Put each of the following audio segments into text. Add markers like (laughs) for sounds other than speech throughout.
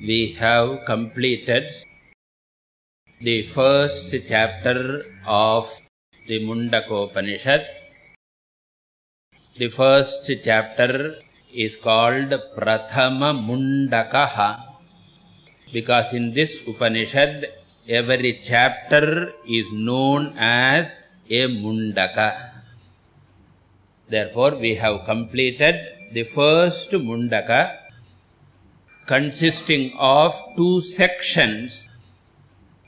we have completed the first chapter of the Mundakopanishads. The first chapter is called Prathama Mundakaha because in this Upanishad every chapter is known as a Mundaka. Therefore, we have completed the first Mundaka consisting of two sections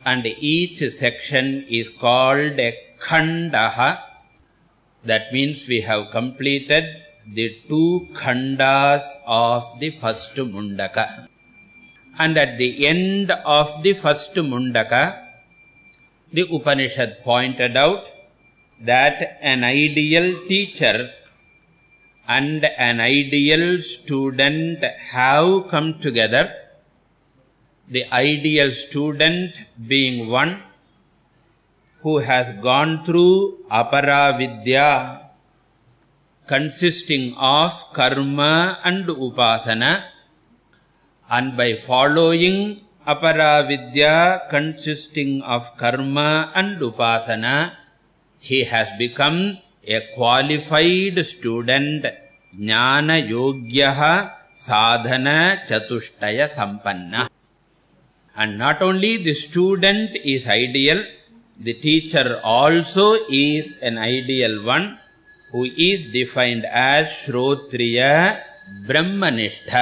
and each section is called a Khandaha. That means we have completed the two Khandas of the first Mundaka. And at the end of the first Mundaka, the Upanishad pointed out that an ideal teacher and an ideal student have come together. The ideal student being one who has gone through aparavidya consisting of karma and upasana and by following aparavidya consisting of karma and upasana he has become a qualified student ज्ञानयोग्यः साधनचतुष्टयसम्पन्नः and not only the student is ideal the teacher also is an ideal one who is defined as shrotriya brahmanishtha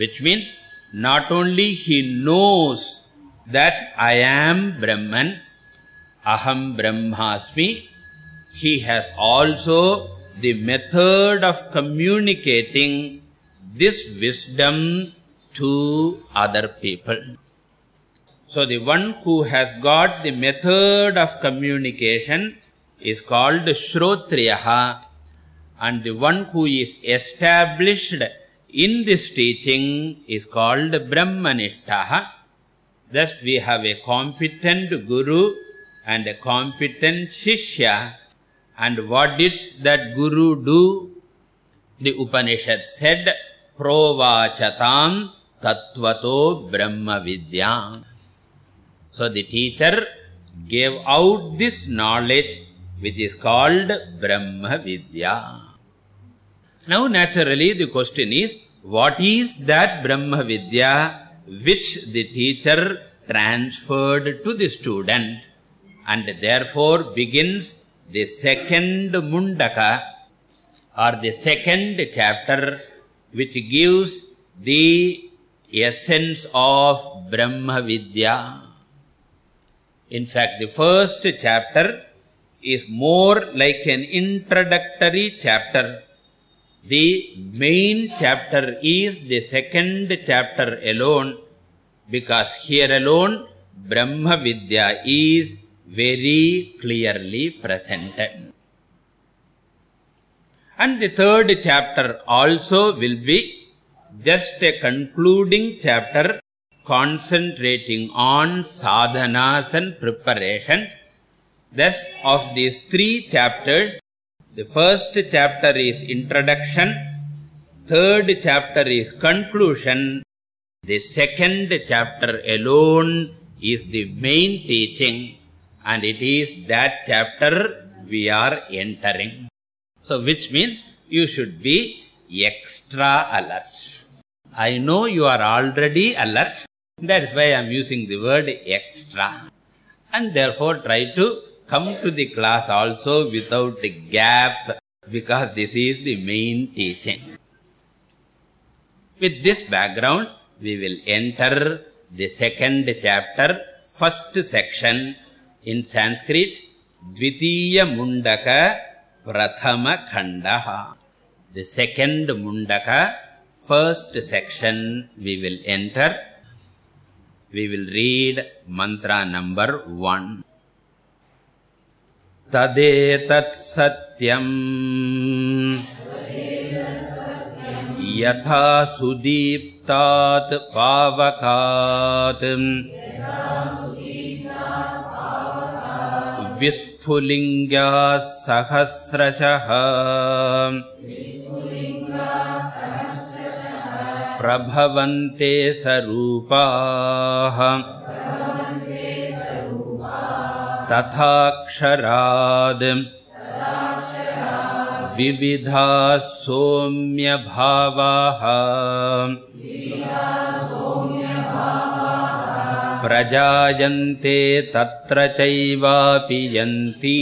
which means not only he knows that I am Brahman अहं ब्रह्मास्मि he has also the method of communicating this wisdom to other people. So the one who has got the method of communication is called shrotriyaha and the one who is established in this teaching is called brahmanishtha thus we have a competent guru and a competent shishya and what did that guru do? The upanishad said provachatam tattvato brahma vidya so the teacher gave out this knowledge which is called brahma vidya. Now naturally the question is what is that brahma vidya which the teacher transferred to the student? And therefore begins the second mundaka or the second chapter which gives the essence of brahma vidya. In fact the first chapter is more like an introductory chapter. The main chapter is the second chapter alone because here alone brahma vidya is very clearly presented. And the third chapter also will be just a concluding chapter concentrating on sadhanas and preparation. Thus of these three chapters the first chapter is introduction third chapter is conclusion the second chapter alone is the main teaching and it is that chapter we are entering. So which means you should be extra alert. I know you are already alert. That is why i am using the word extra. And therefore try to come to the class also without the gap because this is the main teaching. With this background we will enter the second chapter first section dvitiya mundaka prathama khandaha. The second mundaka first section we will enter. We will read mantra number 1 तदेतत् सत्यम् यथा सुदीप्तात् पावकात् विस्फुलिङ्गाः सहस्रशः प्रभवन्ते सरूपाः। तथाक्षराद्। विविधाः सोम्यभावाः प्रजायन्ते तत्र चैवापि यन्ति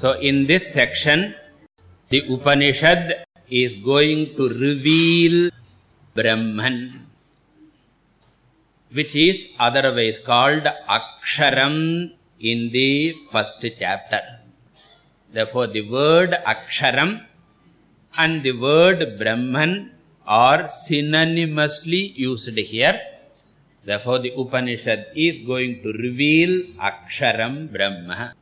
So in this section, the Upanishad is going to reveal Brahman, which is otherwise called Aksharam in the first chapter. Therefore, the word Aksharam and the word Brahman are synonymously used here. Therefore, the Upanishad is going to reveal Aksharam Brahma.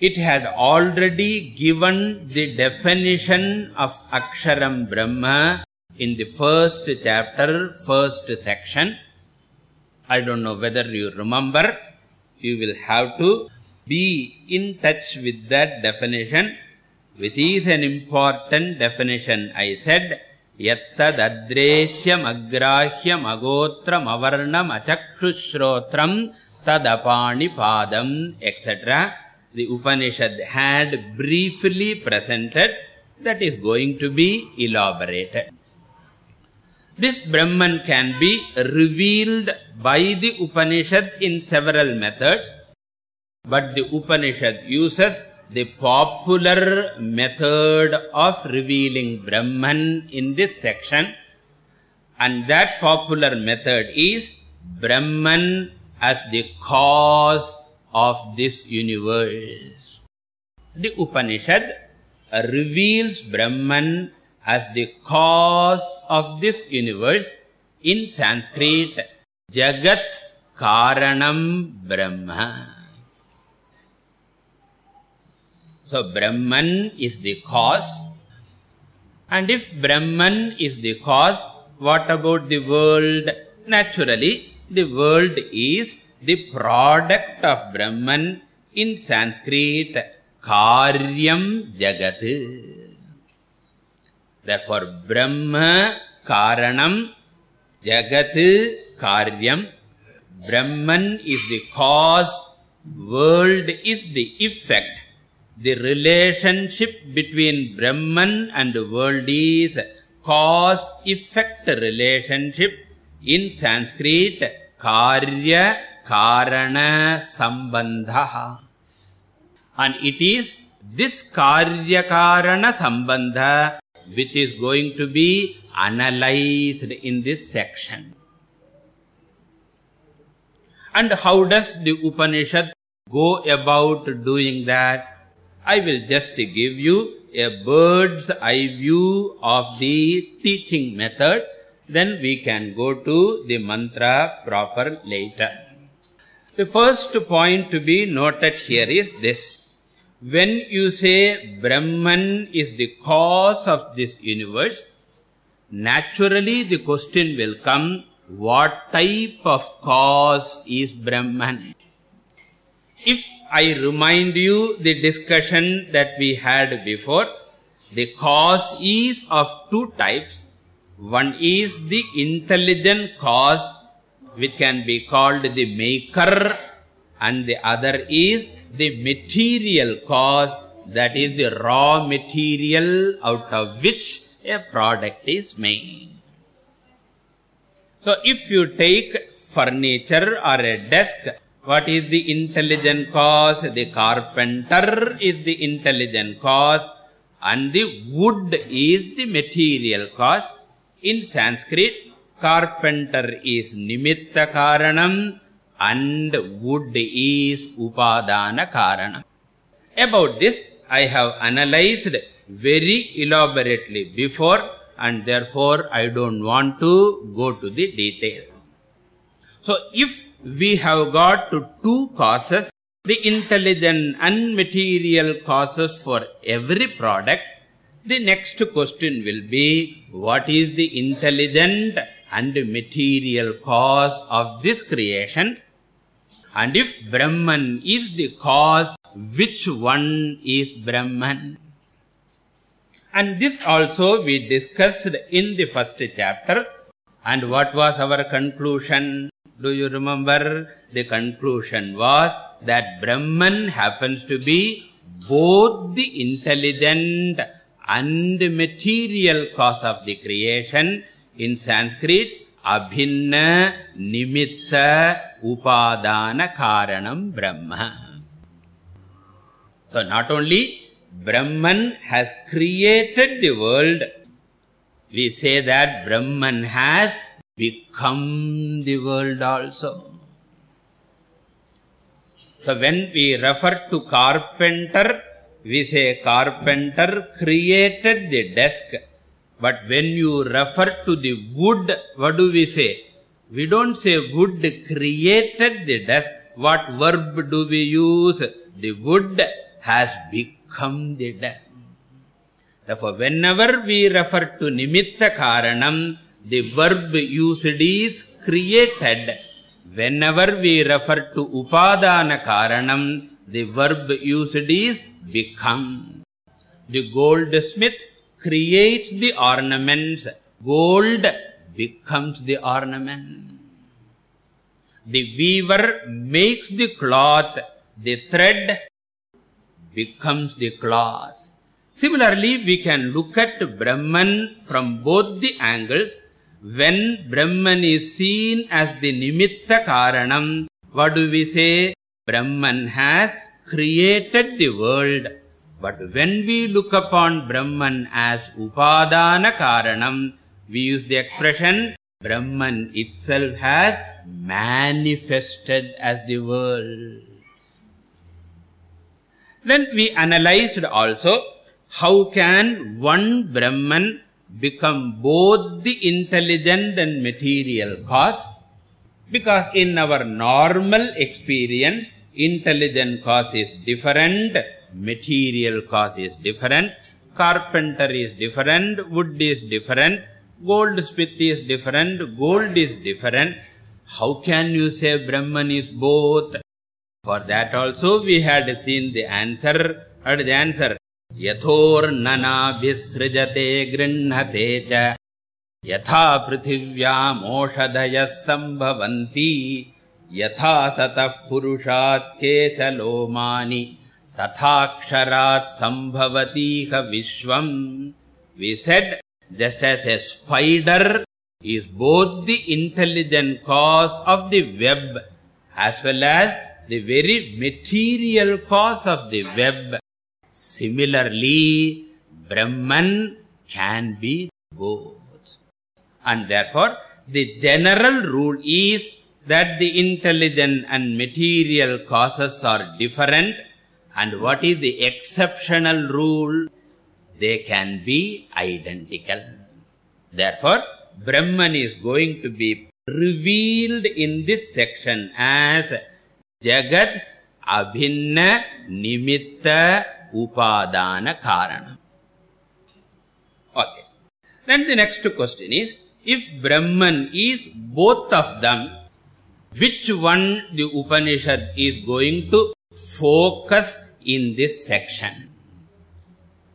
It had already given the definition of aksharam brahma in the first chapter first section. I don't know whether you remember. You will have to be in touch with that definition which is an important definition i said yattadadreshyam agrahyam agotram avarnam achakshushrothram tadapani padam etc the Upanishad had briefly presented that is going to be elaborated. This Brahman can be revealed by the Upanishad in several methods, but the Upanishad uses the popular method of revealing Brahman in this section, and that popular method is Brahman as the cause of this universe. The Upanishad reveals Brahman as the cause of this universe in Sanskrit Jagat Karanam Brahma. So Brahman is the cause. And if Brahman is the cause, what about the world? Naturally, the world is the product of brahman in sanskrit. Karyam jagat. Therefore brahma karanam jagat karyam. Brahman is the cause. World is the effect the relationship between brahman and the world is cause effect relationship. In sanskrit karya karana sambandha. And it is this karya karana sambandha which is going to be analyzed in this section. And how does the upanishad go about doing that i will just give you a bird's eye view of the teaching method then we can go to the mantra proper later the first point to be noted here is this. When you say Brahman is the cause of this universe, naturally the question will come, what type of cause is Brahman? If I remind you the discussion that we had before, the cause is of two types. One is the intelligent cause which can be called the maker and the other is the material cause that is the raw material out of which a product is made so if you take furniture or a desk what is the intelligent cause? The carpenter is the intelligent cause. And the wood is the material cause. In sanskrit carpenter is nimitta karanam and wood is upadana karanam. About this i have analyzed very elaborately before and therefore i don't want to go to the detail so if we have got to two causes the intelligent and material causes for every product the next question will be what is the intelligent and material cause of this creation? And if brahman is the cause which one is brahman? And this also we discussed in the first chapter. And what was our conclusion do you remember the conclusion was that brahman happens to be both the intelligent and material cause of the creation? In sanskrit abhinna nimitta upadana karanam brahma. So not only brahman has created the world we say that brahman has become the world also. So when we refer to carpenter we say carpenter created the desk. But when you refer to the wood what do we say? We don't say wood created the desk. What verb do we use? The wood has become the desk. Therefore whenever we refer to nimitta karanam the verb used is created. Whenever we refer to upadana karanam the verb used is become. The goldsmith creates the ornaments. Gold becomes the ornament. The weaver makes the cloth. The thread becomes the cloth similarly we can look at brahman from both the angles when brahman is seen as the nimitta karanam what do we say brahman has created the world. But when we look upon brahman as upadana karanam we use the expression brahman itself has manifested as the world. Then we analyzed also how can one brahman become both the intelligent and material cause because in our normal experience intelligent cause is different material cause is different carpenter is different wood is different goldsmith is different gold is different. How can you say brahman is both? For that also we had seen the answer. And the answer यथोर्ननाभिसृजते गृह्णते च। यथा पृथिव्यामोषधयः सम्भवन्ति यथा सतः पुरुषात् केचलोमानि तथाक्षरात् सम्भवतीह विश्वम्। We said just as a spider is both the intelligent cause of the web as well as the very material cause of the web similarly brahman can be both. And therefore the general rule is that the intelligent and material causes are different. And what is the exceptional rule? They can be identical. Therefore brahman is going to be revealed in this section as jagat abhinna nimitta upadana karana okay. Then the next question is if brahman is both of them which one the upanishad is going to focus in this section?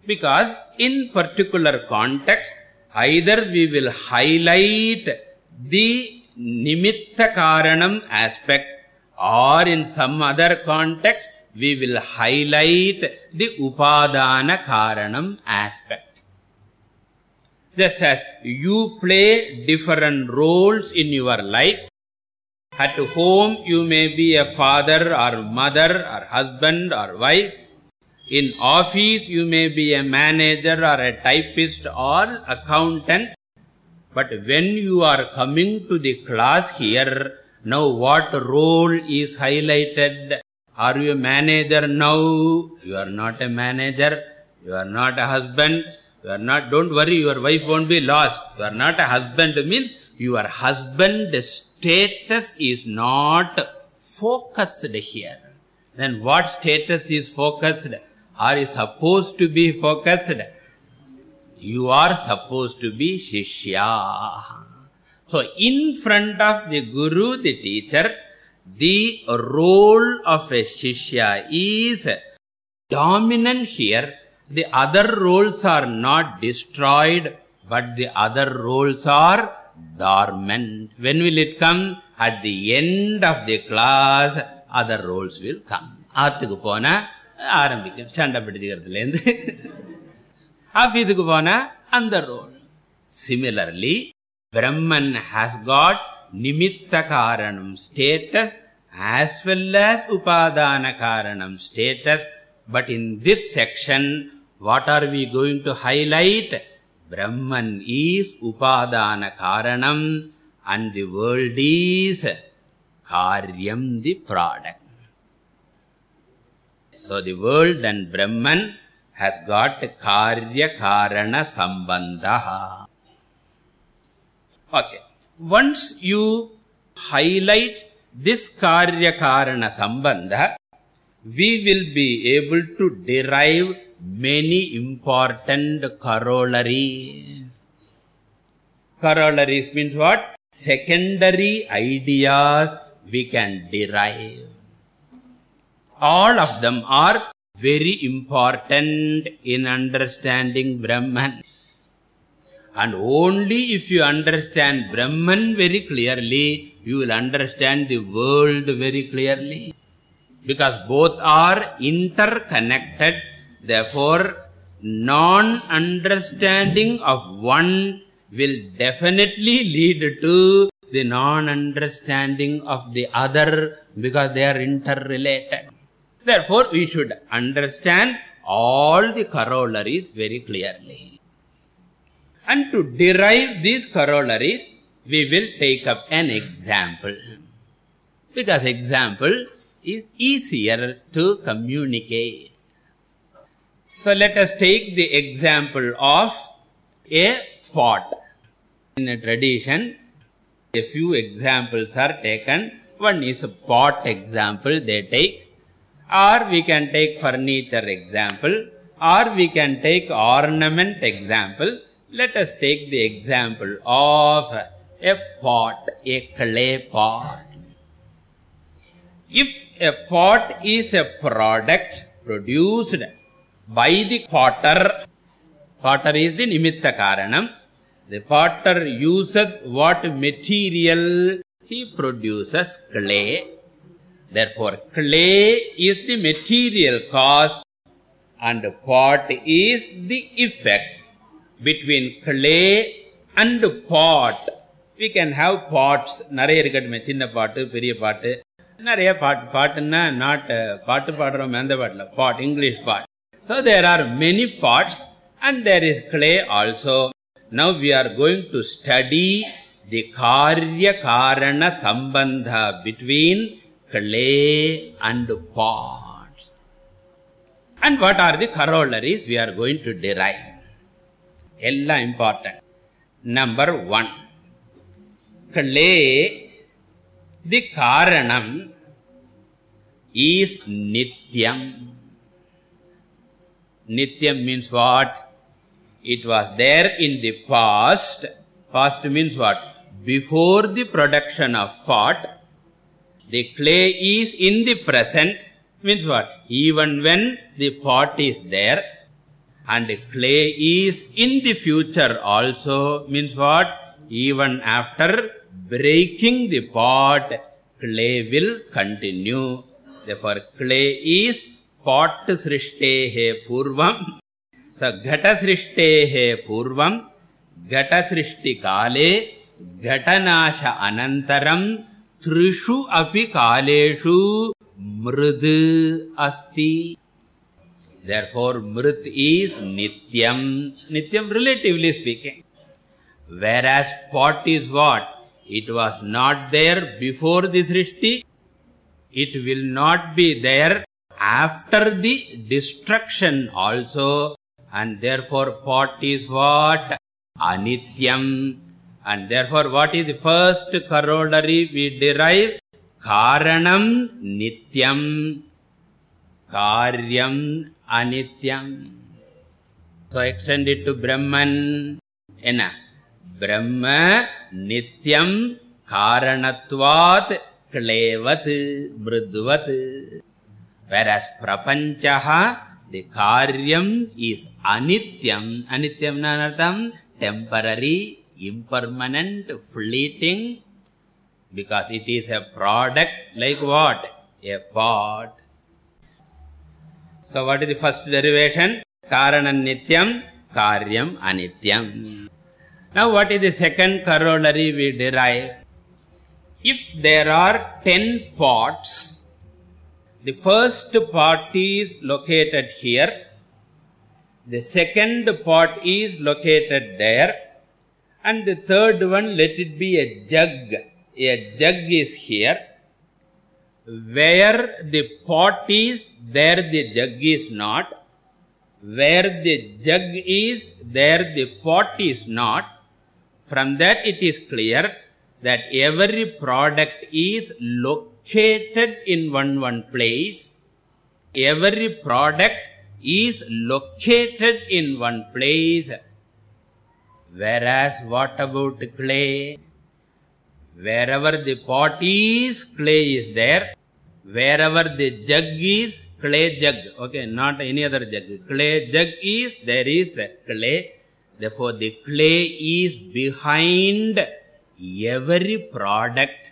Because in particular context either we will highlight the nimitta karanam aspect or in some other context we will highlight the upadana karanam aspect. Just as you play different roles in your life at home you may be a father or mother or husband or wife. In office you may be a manager or a typist or accountant. But when you are coming to the class here now what role is highlighted are you a manager? Now you are not a manager. You are not a husband. You are not don't worry your wife won't be lost. You are not a husband means your husband status is not focused here. Then what status is focused? Are you supposed to be focused? You are supposed to be shishya. So in front of the guru the teacher the role of a shishya is dominant here the other roles are not destroyed but the other roles are dormant when will it come at the end of the class other roles will come ஆத்துக்கு போனா ஆரம்பிக்கும் சண்டை பிடிக்கிறதுல இருந்து ஆபீஸுக்கு போனா அந்த role similarly brahman has got Nimitta karanam status as well as upadana karanam status but in this section what are we going to highlight brahman is upadana karanam and the world is karyam the product so the world and brahman has got karya karana sambandha okay once you highlight this karya karana sambandha we will be able to derive many important corollaries corollaries means what? Secondary ideas we can derive. All of them are very important in understanding brahman and only if you understand brahman very clearly you will understand the world very clearly. Because both are interconnected therefore non understanding of one will definitely lead to the non understanding of the other because they are interrelated. Therefore we should understand all the corollaries very clearly and to derive these corollaries we will take up an example. Because example is easier to communicate. So let us take the example of a pot. In a tradition a few examples are taken. One is a pot example they take. Or we can take furniture example. Or we can take ornament example let us take the example of a pot a clay pot. If a pot is a product produced by the potter potter is the nimitta karanam. The potter uses what material he produces clay. Therefore clay is the material cause and pot is the effect between clay and pot we can have pots நிறைய இருக்கட்டுமே சின்ன பாட்டு பெரிய பாட்டு நிறைய பாட்டு பாட்டுன்னா not பாட்டு பாடுறோம் எந்த பாட்டுல பாட் English pot so there are many pots and there is clay also now we are going to study the karya karana sambandha between clay and pots and what are the corollaries we are going to derive எல்லாம் important number 1 clay the karanam is nityam nityam means what it was there in the past past means what before the production of pot the clay is in the present means what even when the pot is there and clay is in the future also means what? Even after breaking the pot clay will continue. Therefore clay is pot srishtehe purvam. So ghata srishtehe purvam. Ghata srishti kale घटनाश अनन्तरं त्रिषु अपि कालेषु मृद् अस्ति therefore mrit is nityam. Nityam relatively speaking. Whereas pot is what? It was not there before the srishti. It will not be there after the destruction also. And therefore pot is what? Anityam. And therefore what is the first corollary we derive? Karanam nityam. Karyam anityam so extend it to brahman enna brahma nityam karanatvat klevat mridvat whereas prapanchaha the karyam is anityam anityam nanartham temporary impermanent fleeting because it is a product like what a pot so what is the first derivation? Karanam nityam karyam anityam. Now what is the second corollary we derive? If there are 10 pots the first pot is located here the second pot is located there and the third one let it be a jug. A jug is here where the pot is there the jug is not. Where the jug is there the pot is not. From that it is clear that every product is located in one one place. Every product is located in one place. Whereas what about clay? Wherever the pot is clay is there. Wherever the jug is clay jug okay not any other jug. Clay jug is there is clay. Therefore the clay is behind every product.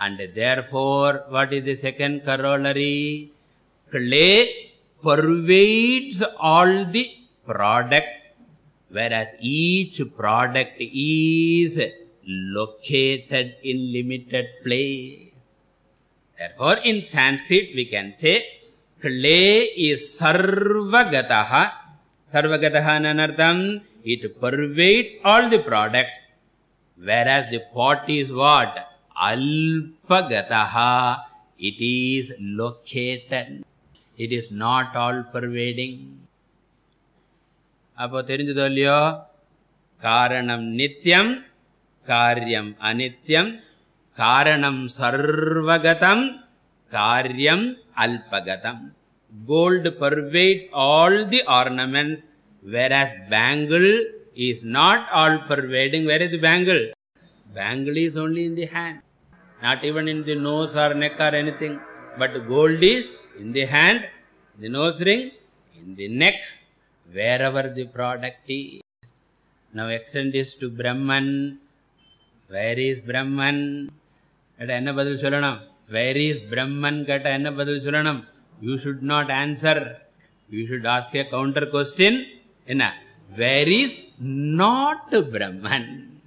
And therefore what is the second corollary? Clay pervades all the product whereas each product is located in limited place. Therefore in sanskrit we can say clay is sarvagatah sarvagatah nanartham it pervades all the products whereas the pot is what alpagatah it is located it is not all pervading அப்போ தெரிஞ்சதோ இல்லையோ காரணம் நித்தியம் காரியம் அனித்யம் காரணம் சர்வகதம் Karyam alpagatam gold pervades all the ornaments whereas bangle is not all pervading. Where is the bangle? Bangle is only in the hand. Not even in the nose or neck or anything. But gold is in the hand the nose ring in the neck wherever the product is. Now extend this to brahman. Where is brahman? Ada enna badal solanam where is brahman What is the sulanam you should not answer. You should ask a counter question. Enna? Where is not brahman?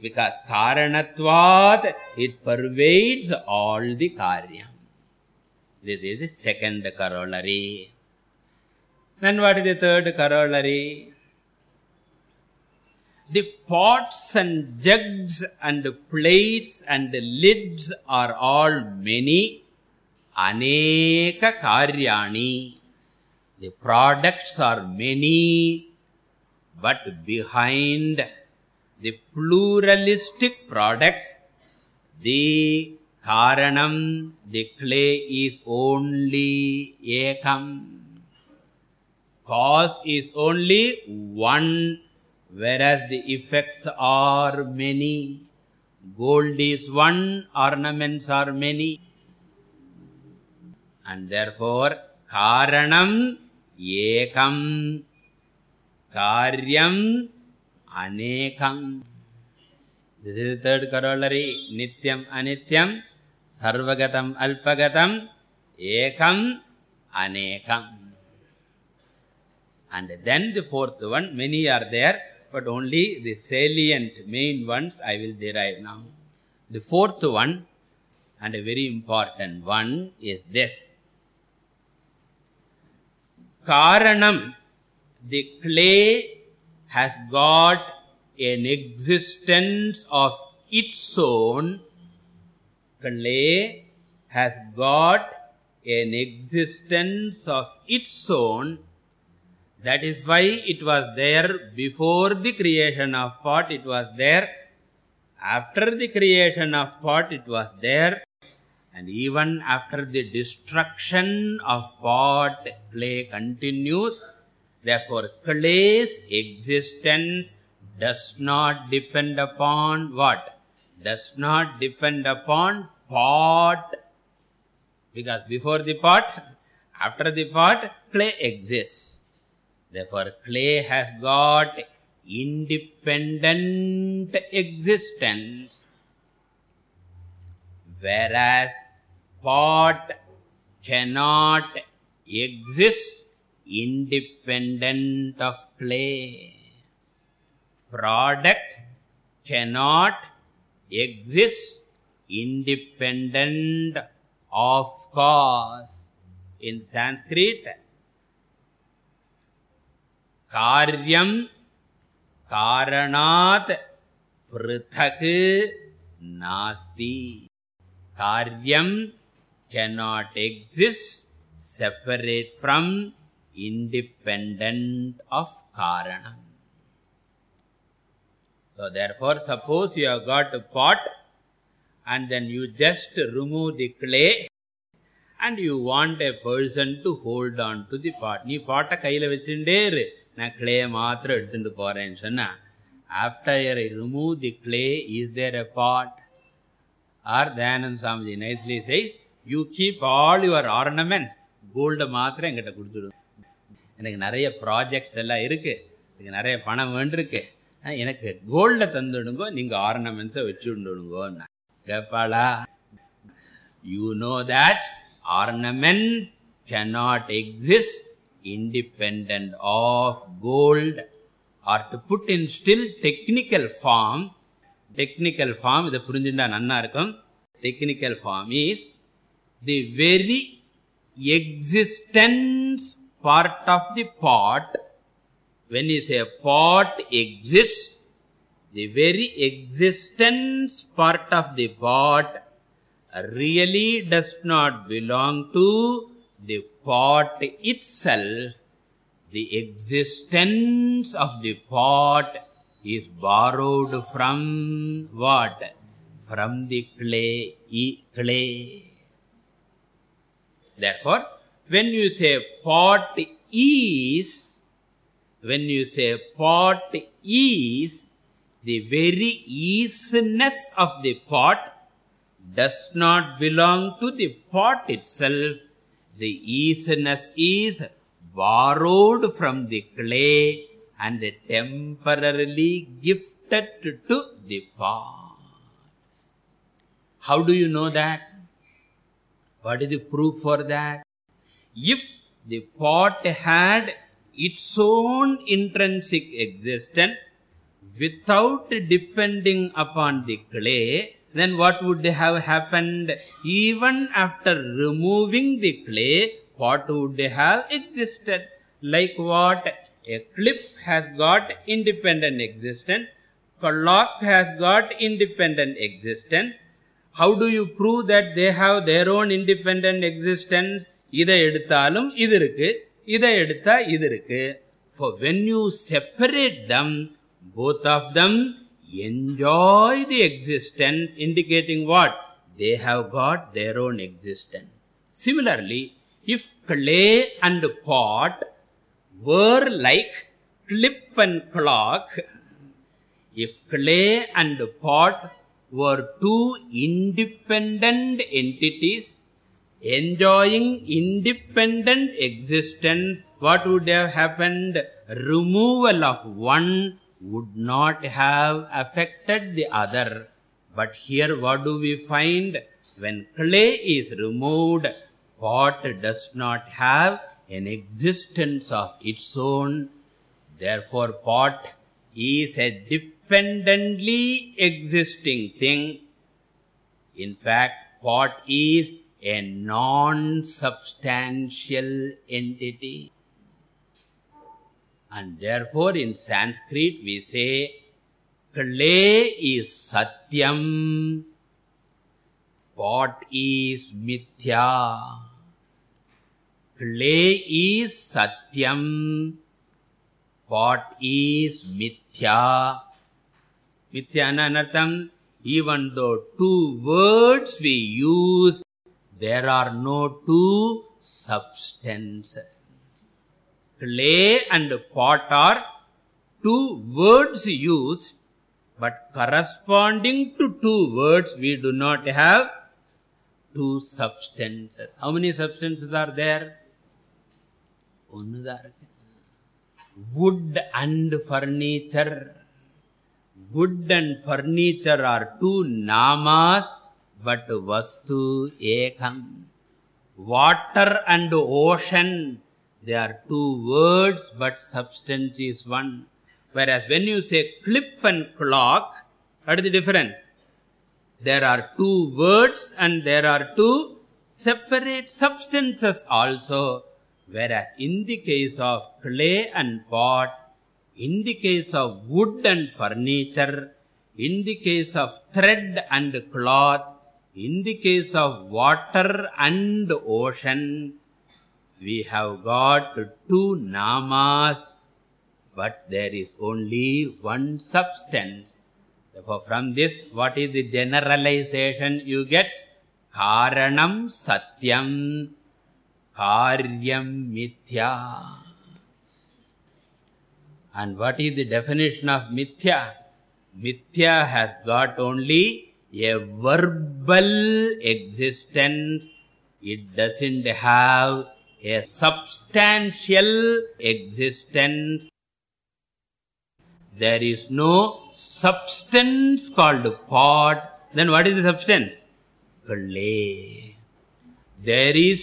Because karanatvat it pervades all the karya this is the second corollary. Then what is the third corollary? The pots and jugs and plates and the lids are all many. Aneka karyani. The products are many but behind the pluralistic products the karanam the clay is only ekam. Cause is only one whereas the effects are many gold is one ornaments are many. And therefore karanam ekam karyam anekam. This is the third corollary nityam anityam sarvagatam alpagatam ekam anekam. And then the fourth one many are there but only the salient main ones i will derive now. The fourth one and a very important one is this. Karanam the clay has got an existence of its own. Clay has got an existence of its own that is why it was there before the creation of pot it was there. After the creation of pot it was there. And even after the destruction of pot clay continues. Therefore clay's existence does not depend upon what? Does not depend upon pot. Because before the pot after the pot clay exists therefore clay has got independent existence whereas pot cannot exist independent of clay. Product cannot exist independent of cause. In sanskrit कार्यं कारणात् पृथक् नास्ति कार्यं cannot exist separate from independent of karana so therefore suppose you have got a pot and then you just remove the clay and you want a person to hold on to the pot. Ni pota kaiyila vechinde நான் கிளேயை மாத்திரம் எடுத்துகிட்டு போகிறேன்னு சொன்னால் after your remove the clay is there a pot or Dayanand Swamiji nicely says you keep all your ornaments கோல்டை மாத்திரம் எங்கிட்ட கொடுத்துடும் எனக்கு நிறைய ப்ராஜெக்ட்ஸ் எல்லாம் இருக்குது எனக்கு நிறைய பணம் வேண்டிருக்கு எனக்கு கோல்டை தந்துடுங்கோ நீங்கள் ஆர்னமெண்ட்ஸை வச்சுடுங்கோன்னா கேப்பாளா? You know that ornaments not exist independent of gold or to put in still technical form. Technical form idu purinjinda nanna irukum technical form is the very existence part of the pot. When you say pot exists the very existence part of the pot really does not belong to the pot itself the existence of the pot is borrowed from what? From the clay clay. Therefore when you say pot is when you say pot is the very easiness of the pot does not belong to the pot itself the easiness is borrowed from the clay and temporarily gifted to the pot. How do you know that? What is the proof for that? If the pot had its own intrinsic existence without depending upon the clay then what would have happened even after removing the clay what would have existed like what a clip has got independent existence clock has got independent existence how do you prove that they have their own independent existence இதை எடுத்தாலும் இது இருக்கு இதை எடுத்தா இது இருக்கு for when you separate them both of them enjoy the existence indicating what? They have got their own existence. Similarly if clay and pot were like clip and clock if clay and pot were two independent entities enjoying independent existence what would have happened? Removal of one would not have affected the other. But here what do we find? When clay is removed pot does not have an existence of its own. Therefore pot is a dependently existing thing. In fact pot is a non substantial entity and therefore in sanskrit we say clay is satyam pot is mithya? Clay is satyam pot is mithya? Mithya anartham even though two words we use there are no two substances clay and pot are two words used but corresponding to two words we do not have two substances. How many substances are there? onnu wood and furniture. Wood and furniture are two namas but vastu ekam. Water and ocean they are two words but substance is one. Whereas when you say clip and clock what is the difference. There are two words and there are two separate substances also. Whereas in the case of clay and pot in the case of wood and furniture in the case of thread and cloth in the case of water and ocean we have got two namas but there is only one substance. Therefore from this what is the generalization? You get karanam satyam karyam mithya. And what is the definition of mithya? Mithya has got only a verbal existence. It doesn't have a substantial existence there is no substance called pot then what is the substance clay there is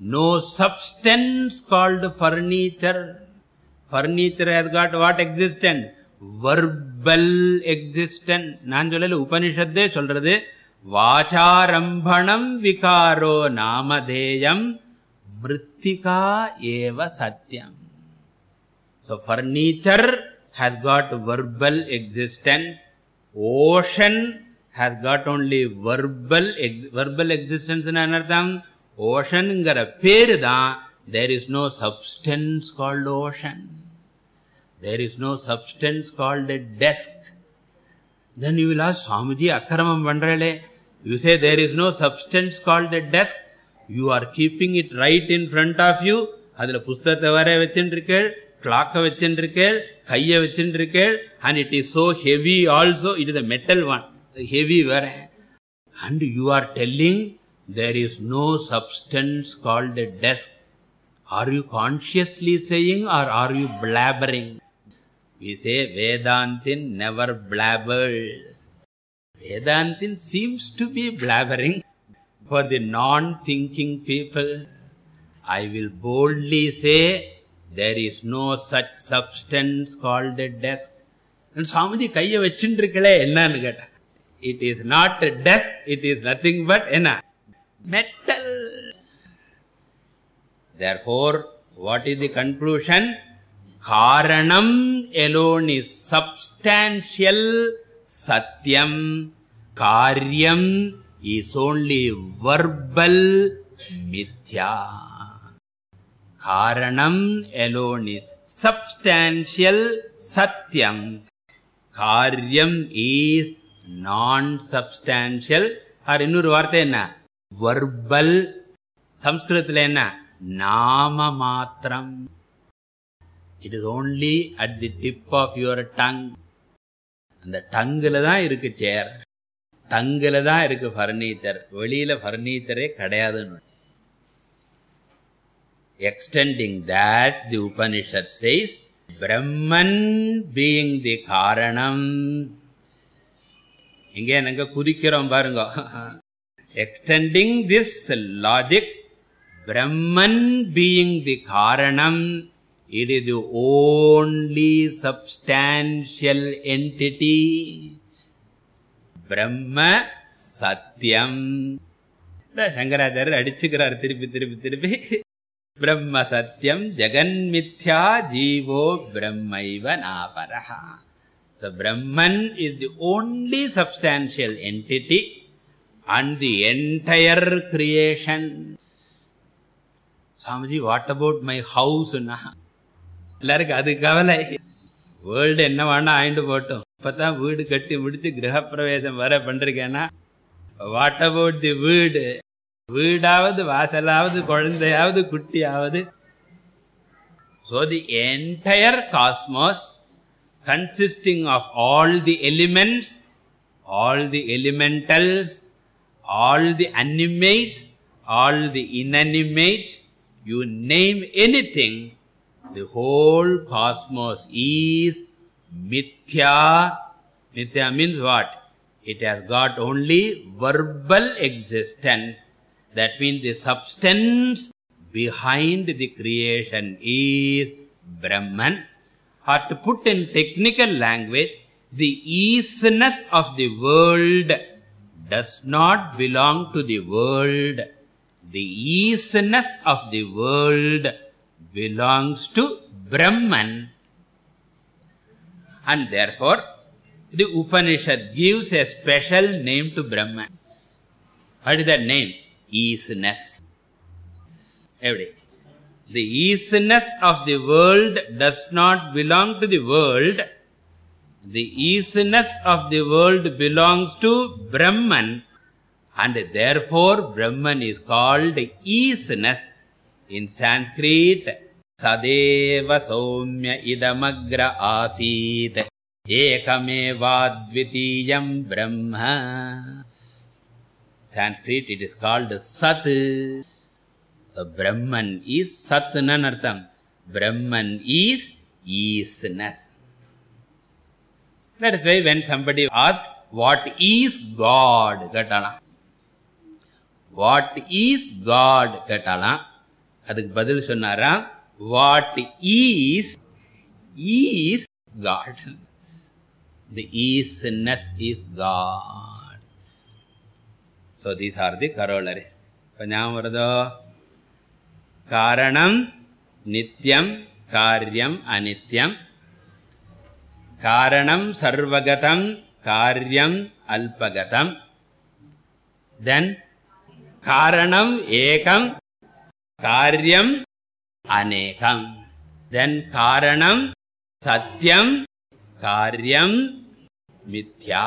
no substance called furniture furniture has got what existence verbal existence நான் சொல்லல உபனிஷத்தே சொல்றது வாச்சாரம்பணம் விகாரோ நாமதேயம் mrittika eva satyam so furniture has got verbal existence ocean has got only verbal ex verbal existence na anartham ocean ingara peru da there is no substance called ocean there is no substance called a desk then you will ask swamiji akaramam vandrale you say there is no substance called a desk you are keeping it right in front of you அதுல புஸ்தகத்தை வர வச்சுருக்கேள் கிளாக்க வச்சுருக்கேள் கைய வச்சுருக்கேள் and it is so heavy also it is a metal one heavy வர and you are telling there is no substance called a desk are you consciously saying or are you blabbering we say vedantin never blabbers vedantin seems to be blabbering for the non-thinking people, I will boldly say, there is no such substance called a desk. And Swamiji kaiya vechindrukkale enna ketta. It is not a desk, it is nothing but enna. Metal. Therefore, what is the conclusion? Karanam alone is substantial satyam karyam is only verbal mithya karanam alone is substantial satyam karyam is non substantial or இன்னொரு வார்த்தை என்ன verbal சம்ஸ்கிருதத்துல என்ன நாம மாத்திரம் it is only at the tip of your tongue அந்த டங்குல தான் இருக்கு சேர் தங்கில தான் இருக்குது ஃபர்னிச்சர் வெளியில் ஃபர்னிச்சரே கிடையாதுன்னு. Extending that the Upanishad says Brahman being the காரணம். இங்கே நாங்க குதிக்கிறோம் பாருங்க. Extending this logic Brahman being the காரணம். It is the only substantial entity பிரம்ம சத்தியம் சங்கராச்சாரியர் அடிச்சுக்கிறார் திருப்பி திருப்பி திருப்பி பிரம்ம சத்தியம் ஜெகன்மித்யா ஜீவோ பிரம்மைவ நாபரஹா So Brahman is only only entity and the entire creation Swamiji what about my house house? எல்லாருக்கும் அது கவலை வேர்ல்டு என்ன வேணா ஆயிண்டு போட்டோம் இப்பதான் வீடு கட்டி முடித்து கிரகப்பிரவேதம் வர பண்றீங்கன்னா வாட் அபவுட் தி வீடு. வீடாவது வாசலாவது குழந்தையாவது குட்டியாவது. So the entire cosmos consisting of all the elements all the elementals all the animates all the inanimates you name anything, the whole cosmos is mithya mithya means what? It has got only verbal existence. That means the substance behind the creation is brahman. Or to put in technical language the isness of the world does not belong to the world. The isness of the world belongs to brahman and therefore the upanishad gives a special name to brahman what is that name? Isness every the isness of the world does not belong to the world. The isness of the world belongs to brahman. And therefore brahman is called isness in sanskrit सदेव सौम्य इदमग्र आसीत् एकमेवाद्वितीयम् Brahma sanskrit it is called sat so brahman is sat nanartham brahman is easiness that is why when somebody asks, what is god கேட்டானா what is god கேட்டாலாம் அதுக்கு பதில் சொன்னாரா what is is God. The isness is God. So these are the corollaries. नस् इस्रोलरि नित्यं कार्यं अनित्यं कारणं सर्वगतम् कार्यं अल्पगतम् then कारणं एकं कार्यं அநேகம். தென் காரணம் சத்தியம் காரியம் மித்யா.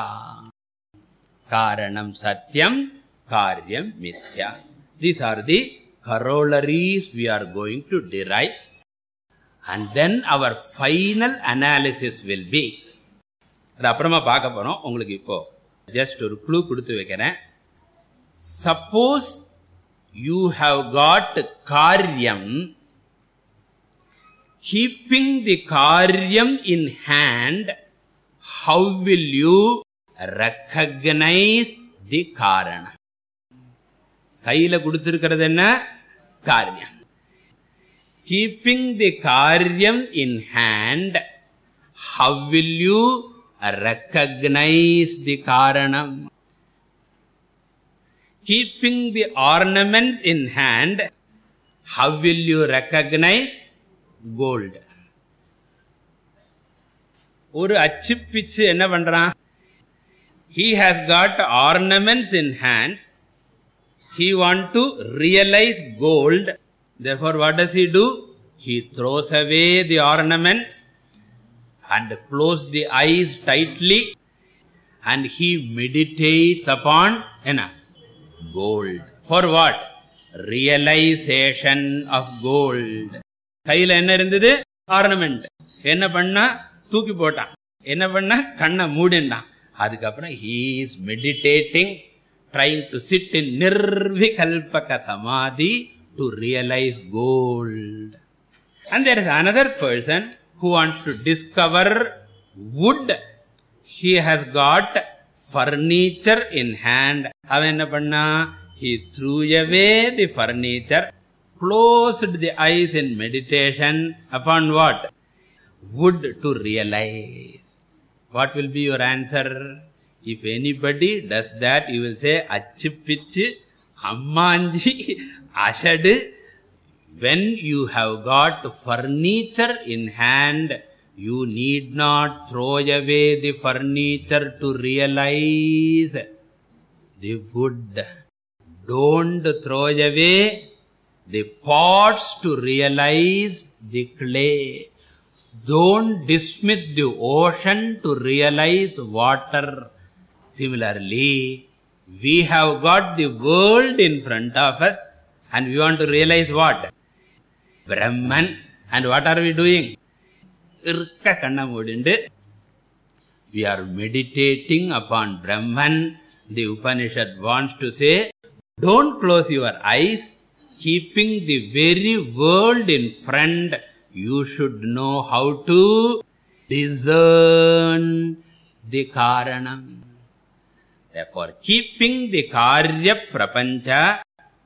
காரணம் சத்தியம் காரியம் மித்யா. These are the corollaries we are going to derive. And then our final analysis will be அது அப்புறமா பார்க்க போறோம். உங்களுக்கு இப்போ ஜஸ்ட் ஒரு க்ளூ கொடுத்து வைக்கிறேன். சப்போஸ் யூ ஹாவ் காட் காரியம் keeping the karyam in hand how will you recognize the karana கையில கொடுத்திருக்கிறது என்ன காரியம் keeping the karyam in hand how will you recognize the karanam keeping the ornaments in hand how will you recognize gold ஒரு அச்சுப்பிச்சு என்ன பண்றான் he has got ornaments in hands he want to realize gold therefore what does he do he throws away the ornaments and close the eyes tightly and he meditates upon enna gold for what realization of gold கையில என்ன இருந்தது? Ornament என்ன? பண்ணா? தூக்கி போட்டான். என்ன பண்ணா? கண்ணை மூடிண்டான் அதுக்கப்புறம் he's meditating trying to sit in நிர்விகல்பக சமாதி to realize gold and there is another person who wants to discover wood he has got furniture in hand அவன் என்ன பண்ணா? He threw away the furniture closed the eyes in meditation upon what? Wood to realize. What will be your answer? If anybody does that you will say achipichu ammanji (laughs) ashadu when you have got furniture in hand you need not throw away the furniture to realize the wood. Don't throw away the pots to realize the clay. Don't dismiss the ocean to realize water. Similarly we have got the world in front of us and we want to realize what? Brahman. And what are we doing? irka we are meditating upon brahman. The upanishad wants to say don't close your eyes keeping the very world in front you should know how to discern the karanam. Therefore keeping the karya prapancha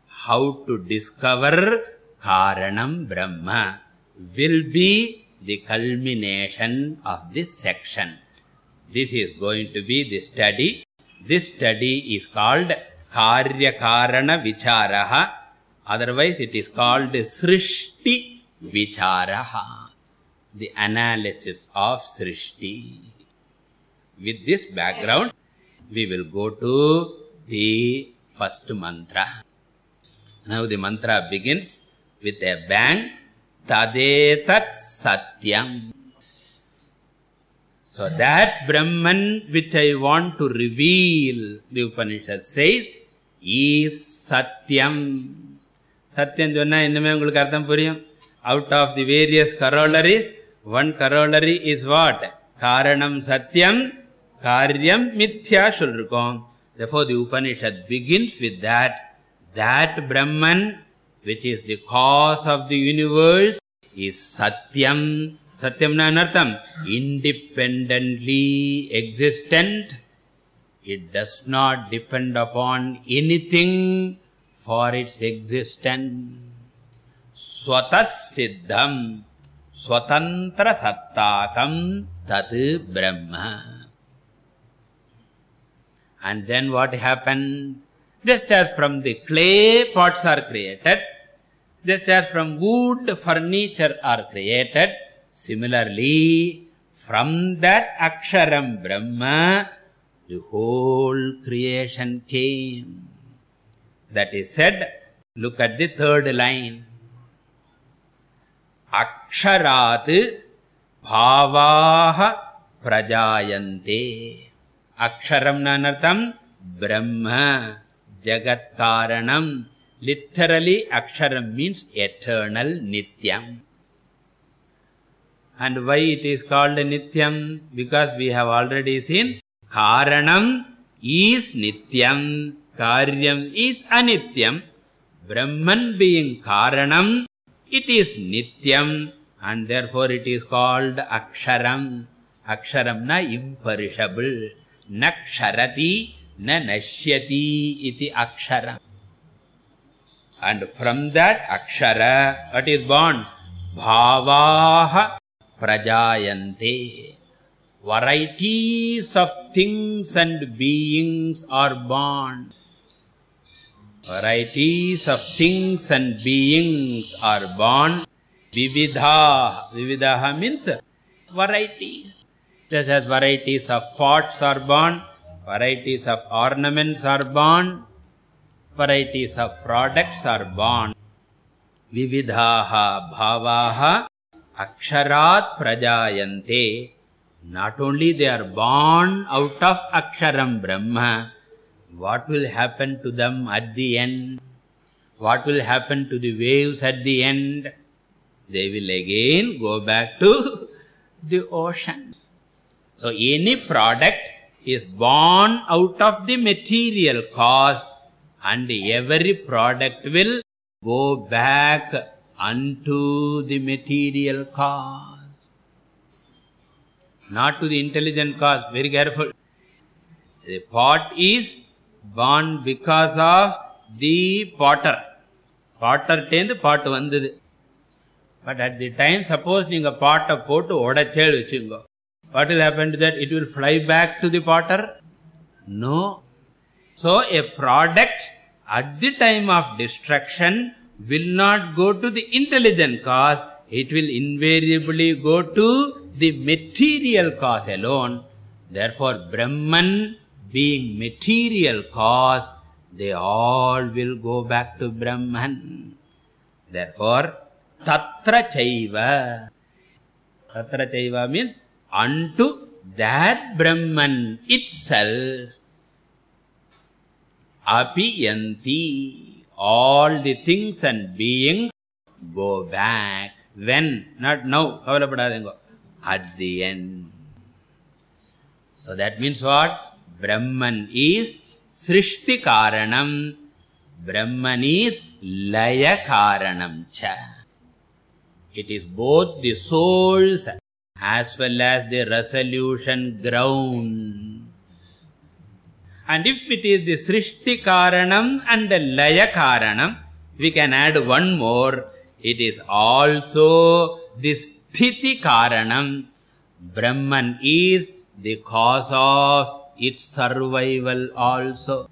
how to discover karanam brahma will be the culmination of this section. This is going to be the study. This study is called karya karana vicharaha otherwise it is called srishti vicharaha. The analysis of srishti. With this background we will go to the first mantra. Now the mantra begins with a bang. Tadetat satyam. So that brahman which i want to reveal the upanishad says is satyam satyam sonna ennume ungalku artham puriyum out of the various corollaries one corollary is what karanam satyam karyam mithya சொல்லிருக்கோம் therefore the upanishad begins with that that brahman which is the cause of the universe is satyam satyam na anartham independently existent it does not depend upon anything for its existence swatas siddham swatantra sattakam tat brahma. And then what happened? Just as from the clay pots are created. Just as from wood furniture are created. Similarly from that aksharam brahma the whole creation came that is said look at the third line. Aksharat bhavaah prajayante. Aksharam nanartham brahma jagat karanam literally aksharam means eternal nityam. And why it is called nityam? Because we have already seen karanam is nityam being karanam it is nityam and therefore it is called aksharam aksharam na imperishable naksharati na nashyati iti aksharam and from that akshara what is born? bhavaah prajayante varieties of things and beings are born varieties of things and beings are born. Vividha vividha means variety. Just as varieties of pots are born varieties of ornaments are born varieties of products are born. Vividhaah bhavaah aksharat prajayante. Not only they are born out of aksharam brahma what will happen to them at the end? What will happen to the waves at the end? They will again go back to the ocean. So any product is born out of the material cause and every product will go back unto the material cause not to the intelligent cause very careful. The pot is born because of the potter potter டேந்து pot வந்தது but at the time suppose நீங்க pot போட்டு உடைச்சேல் வச்சுங்க what will happen to that it will fly back to the potter no so a product at the time of destruction will not go to the intelligent cause it will invariably go to the material cause alone therefore brahman being material cause they all will go back to brahman. Therefore tatra chaiva. Tatra chaiva means unto that brahman itself. Apiyanti. All the things and beings go back when? Not now. at the end. So that means what brahman is srishti karanam. Brahman is laya karanam cha. It is both the source as well as the resolution ground. And if it is the srishti karanam and the laya karanam we can add one more. It is also the sthiti karanam. Brahman is the cause of its survival also.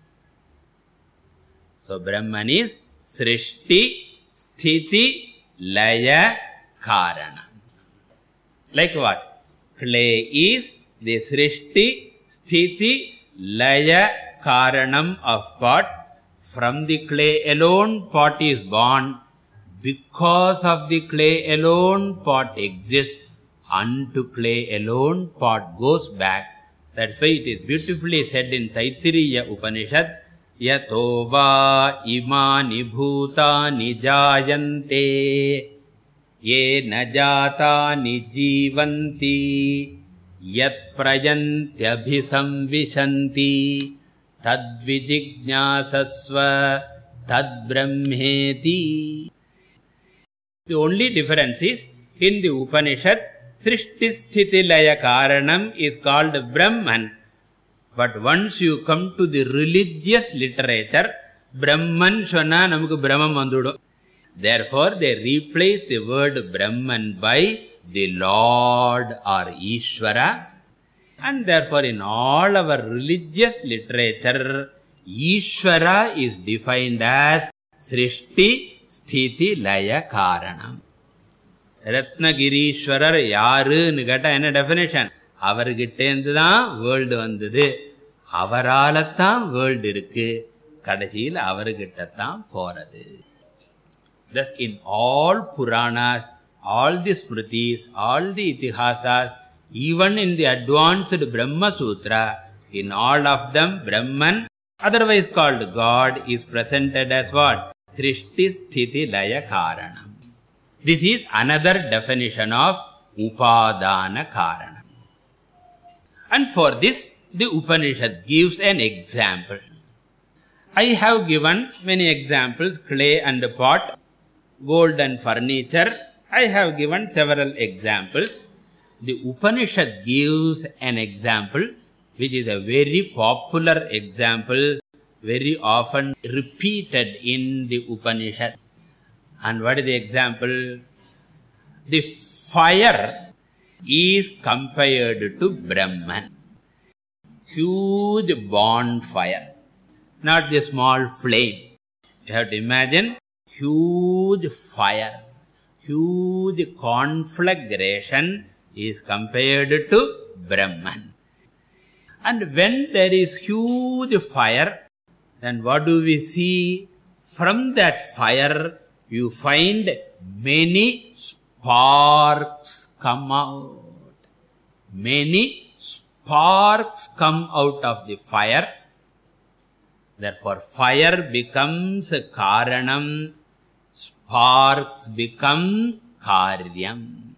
So brahman is srishti sthiti laya karanam like what? Clay is the srishti sthiti laya karanam of pot from the clay alone pot is born. Because of the clay alone pot exists. Unto clay alone pot goes back why it is beautifully said in taittiriya upanishad yato va imani bhutani jayante ye na jatani jivanti yat prayantyabhisamvishanti tadvijignasasva tadbrahmeti. The only difference is in the upanishad srishti sthiti laya karanam is called brahman. But once you come to the religious literature brahman sonna namukku brahmam vandudum therefore they replace the word brahman by the lord or ishvara. And therefore in all our religious literature ishvara is defined as srishti sthiti laya karanam Ratnagiriswarar யாருன்னு கேட்டா என்ன definition அவர்கிட்டேருந்து தான் world வந்தது அவராலத்தான் world இருக்கு கடைசியில் அவர்கிட்டத்தான் போறது thus in all puranas all the smritis all the itihasas even in the advanced brahma sutra in all of them brahman otherwise called god is presented as what srishti sthiti laya karanam this is another definition of upadana karanam and for this the upanishad gives an example. I have given many examples clay and pot gold and furniture. I have given several examples. The upanishad gives an example which is a very popular example very often repeated in the upanishad and what is the example? The fire is compared to brahman huge bonfire. Not the small flame. You have to imagine huge fire. Huge conflagration is compared to brahman and when there is huge fire then what do we see? From that fire you find many sparks come out. Many sparks come out of the fire. Therefore fire becomes karanam sparks become karyam.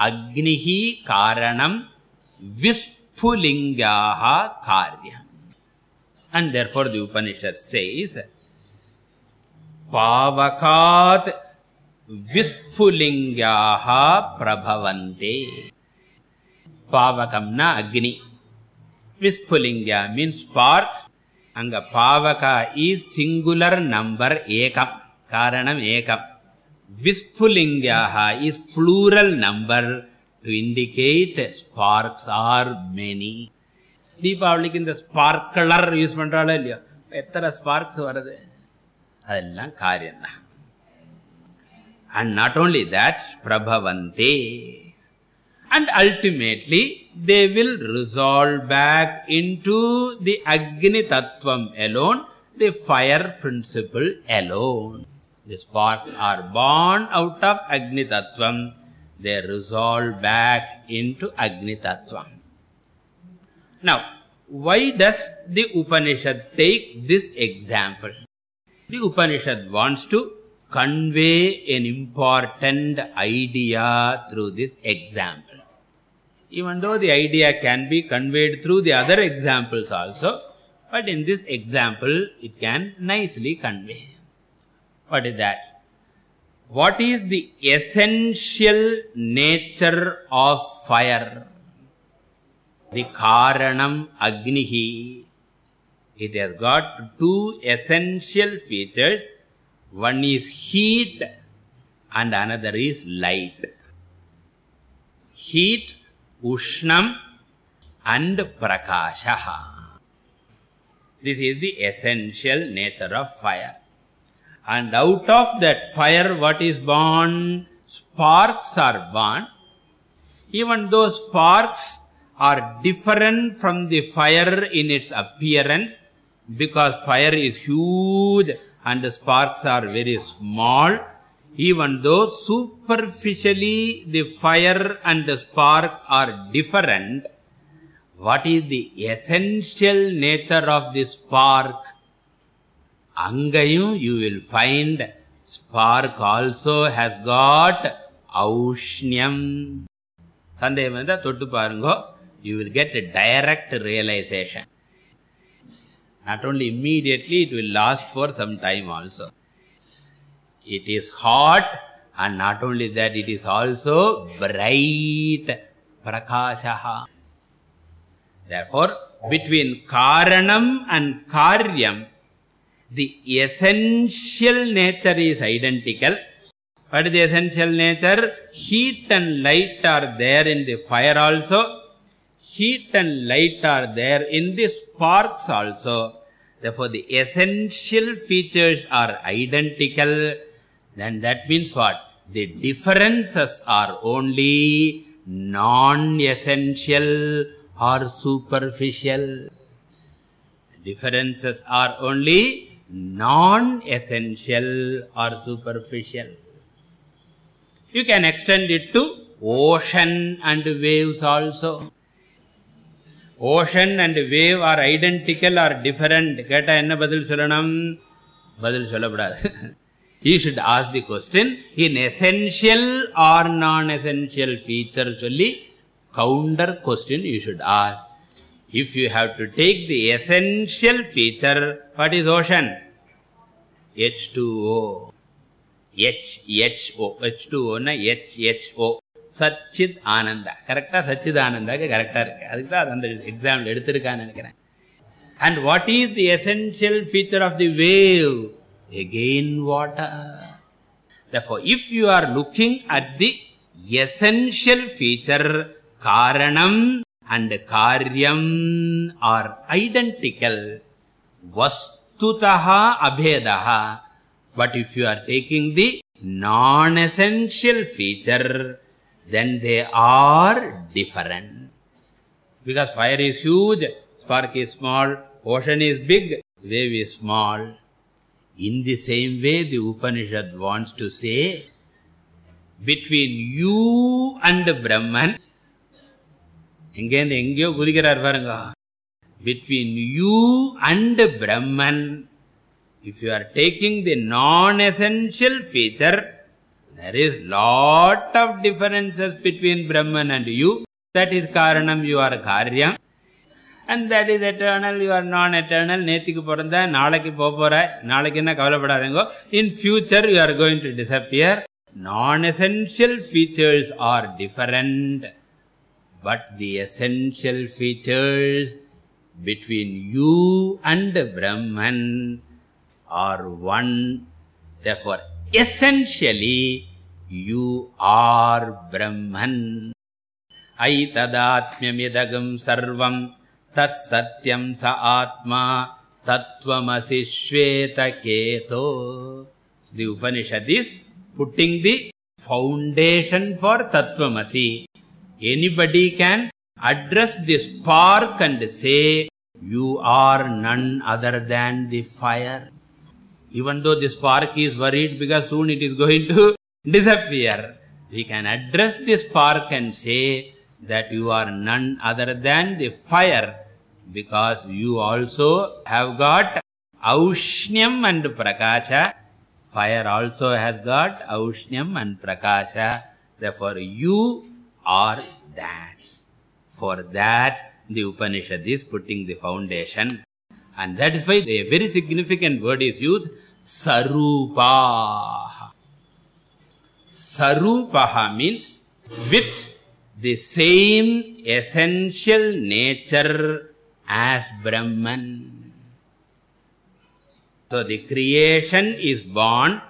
Agnihi karanam visphulingaha karyam. And therefore the upanishad says பாவகாத் விஸ்புலிங்யாக பிரபவந்தே. பாவகம்னா Agni. விஸ்புலிங்கா means sparks அங்க பாவகா is singular number ஏகம் காரணம் ஏகம். விஸ்புலிங்காக is plural number to indicate sparks are many தீபாவளிக்கு இந்த ஸ்பார்க்கலர் use பண்றாலோ இல்லையோ? எத்தனை sparks வருது? അതെല്ലാം കാര്യന്ന and not only that prabhavante and ultimately they will resolve back into the agni tattvam alone the fire principle alone. The sparks are born out of agni tattvam they resolve back into agni tattvam now why does the upanishad take this example? The upanishad wants to convey an important idea through this example. Even though the idea can be conveyed through the other examples also but in this example it can nicely convey. What is that? What is the essential nature of fire? The karanam agnihi it has got two essential features. One is heat and another is light. Heat ushnam and prakasha. This is the essential nature of fire. And out of that fire what is born? Sparks are born. Even though sparks are different from the fire in its appearance because fire is huge and the sparks are very small. Even though superficially the fire and the sparks are different what is the essential nature of the spark? angayum you will find spark also has got aushnyam sandeham endha tottu parungo you will get a direct realization not only immediately it will last for some time also. It is hot and not only that it is also bright. Prakashaha. Therefore between karanam and karyam the essential nature is identical. What is the essential nature? Heat and light are there in the fire also heat and light are there in the sparks also. Therefore the essential features are identical. Then that means what? The differences are only non essential or superficial. Differences are only non essential or superficial. You can extend it to ocean and waves also ocean and wave are identical or different கேட்டால் என்ன பதில் சொல்லணும்? பதில் சொல்லக்கூடாது you should ask the question in essential or non essential feature சொல்லி counter question you should ask if you have to take the essential feature what is ocean H two O H H O H two ஓன்னா H H O சச்சித் ஆனந்தா கரெக்டா சச்சித் ஆனந்தாக்கு கரெக்டா இருக்கு அதுக்கு தான் அந்த example எடுத்திருக்கான்னு நினைக்கிறேன் and what is the essential feature of the wave again water therefore if you are looking at the essential feature karanam and karyam are identical vastutaha abhedaha but if you are taking the non essential feature then they are different because fire is huge spark is small ocean is big wave is small in the same way the upanishad wants to say between you and brahman எங்கேருந்து எங்கேயோ குதிக்கிறார் பாருங்க between you and brahman if you are taking the non essential feature there is lot of differences between Brahman and you. That is Karanam, you are Karyam. And that is eternal, you are non-eternal. Nethiku porandha, nalaki popora, nalaki enna. In future, you are going to disappear. Non-essential features are different. But the essential features between you and Brahman are one. Therefore, essentially you are brahman. ऐतदात्म्यमिदगम् सर्वम् तत्सत्यम् स आत्मा तत्त्वमसि श्वेतकेतो is putting the foundation for tattvamasi anybody can address the spark and say you are none other than the fire even though the spark is worried because soon it is going to (laughs) disappear. We can address the spark and say that you are none other than the fire because you also have got aushnyam and prakasha. Fire also has got aushnyam and prakasha. Therefore you are that. For that the upanishad is putting the foundation and that is why a very significant word is used sarupaha. Sarupaha means with the same essential nature as brahman. So the creation is born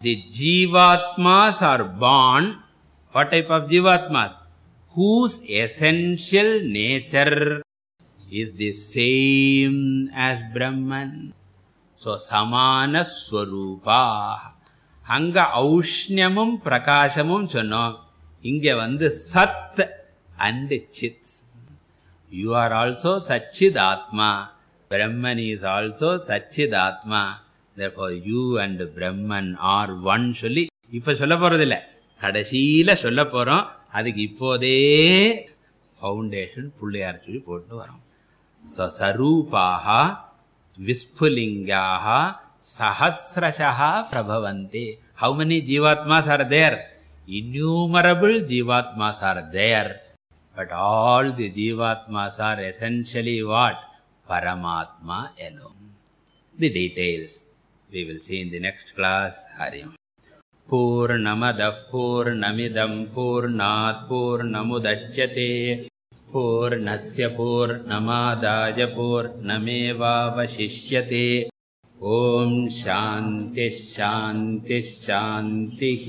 the jivatmas are born. What type of jivatmas? Whose essential nature is the same as brahman. So samana swarupa. அங்க ஔஷ்ணியமும் பிரகாசமும் சொன்னோம் இங்க வந்து சத் and Sid you are also சச்சித் ஆத்மா brahman is also சச்சித் ஆத்மா therefore you and brahman are சொல்லி இப்ப சொல்ல போறதில்ல கடைசியில சொல்ல போறோம் அதுக்கு இப்போதே ஃபவுண்டேஷன் புள்ளையார் சொல்லி போட்டு வரோம் vispulingāha sahasrashaha prabhavanti how many jivatmas are there? Innumerable jivatmas are there. But all the jivatmas are essentially what? Paramatma alone. The details we will see in the next class. Hari. पूर्णमदः पूर्णमिदम् पूर्णात् पूर्णमुदच्यते पूर्णस्य पूर्णमादाय पूर्णमेवावशिष्यते ॐ शान्तिः शान्तिः शान्तिः